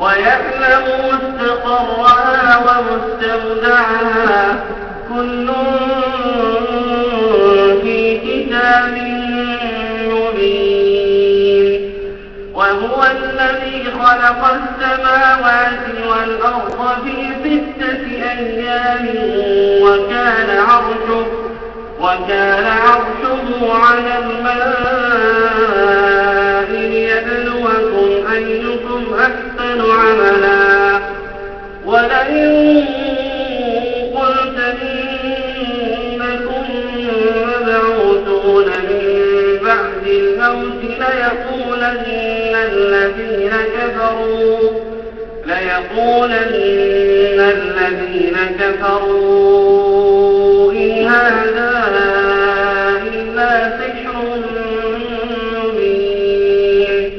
ويعلم مستقرها مستقرها ومستودعها. كل في كتاب مبين. وهو الذي خلق السماوات والأرض في ستة أيام وكان عرشه وكان عرشه على الماء. الذين كفروا ليقولن الذين كفروا إن هذا إلا سحر مبين.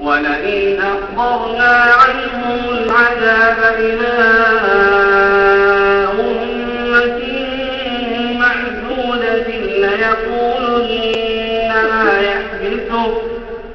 ولئن أخبرنا عنهم العذاب إلى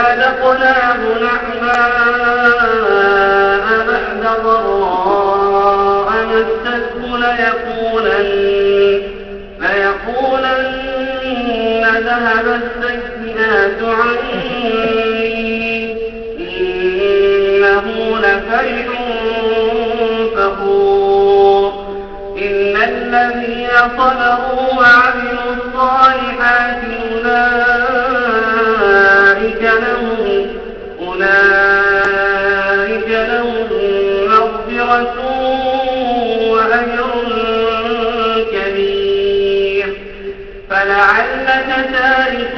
أذقناه نعماء بعد ضراء مسته ليقولن ليقولن ذهب السيئات عني إنه لفرح فخور. إن الذين صبروا وعملوا الصالحات تارك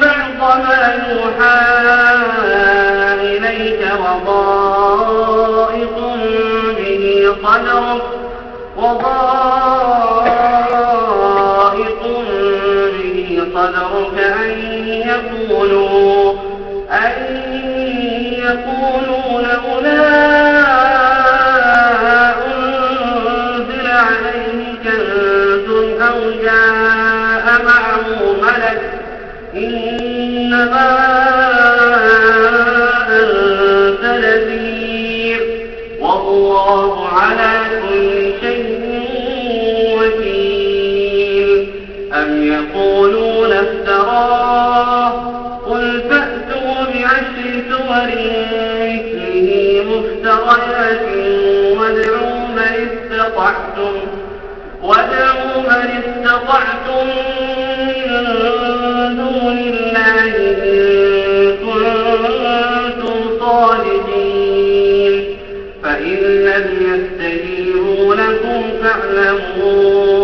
بعض ما يوحى إليك وضائق به صدرك وضائق به صدرك أن يقولوا أن يقولوا لولا والله على كل شيء وكيل. أم يقولون افتراه؟ قل فأتوا بعشر مثله مفتريات وادعوا من استطعتم من استطعتم من دون الله. لكم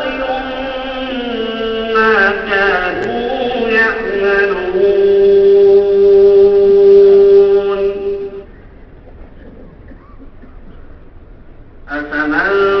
Hello.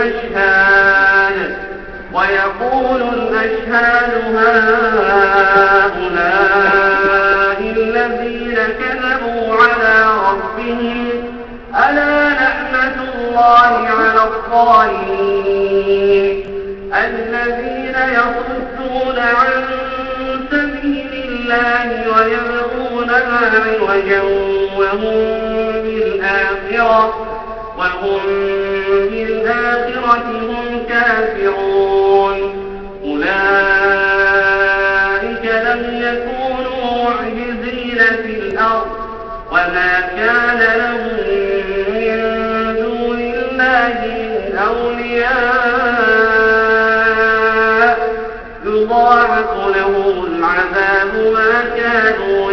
الأشهاد. ويقول الأشهاد هؤلاء الذين كذبوا على ربهم ألا لعنة الله على الظالمين؟ الذين يصدون عن سبيل الله ويبغونها عوجا وهم بالآخرة وهم بالآخرة هم كافرون. أولئك لم يكونوا معجزين في الأرض وما كان لهم من دون الله من أولياء. يضاعف لهم العذاب ما كانوا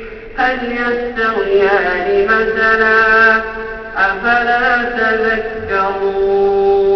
هل يستويان مثلا أفلا تذكرون؟